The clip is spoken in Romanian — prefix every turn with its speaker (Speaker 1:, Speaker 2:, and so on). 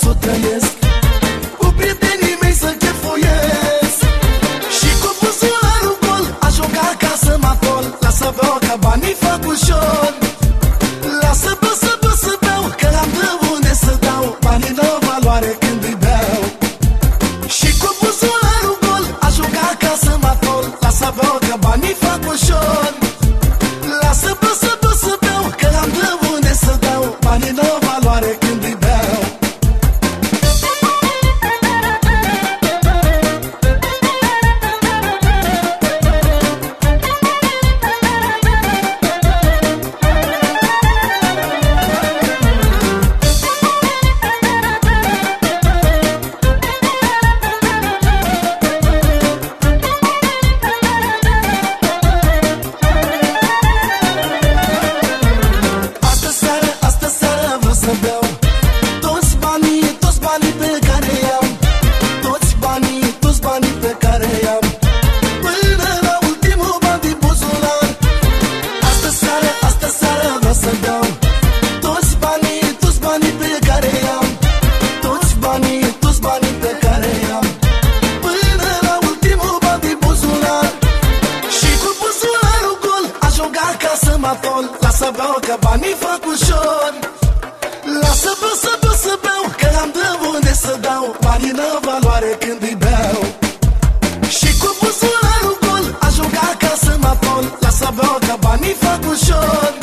Speaker 1: să o trăiesc. Cu prietenii mei să chefuiesc. Și cu buzularul gol Aș juca acasă mă acol. Lasă beau ca banii fac ușor. Lasă bă să bă să beau Că am de unde să dau. Banii n-au valoare când îi beau. Și cu buzularul gol Aș juca acasă mă acol. Lasă beau ca banii fac ușor. matol Lasă beau că banii fac ușor. Lasă beau să beau să beau Că am de unde să dau Banii n valoare când îi beau. Și cu buzunarul gol Ajung acasă matol Lasă beau că banii fac ușor.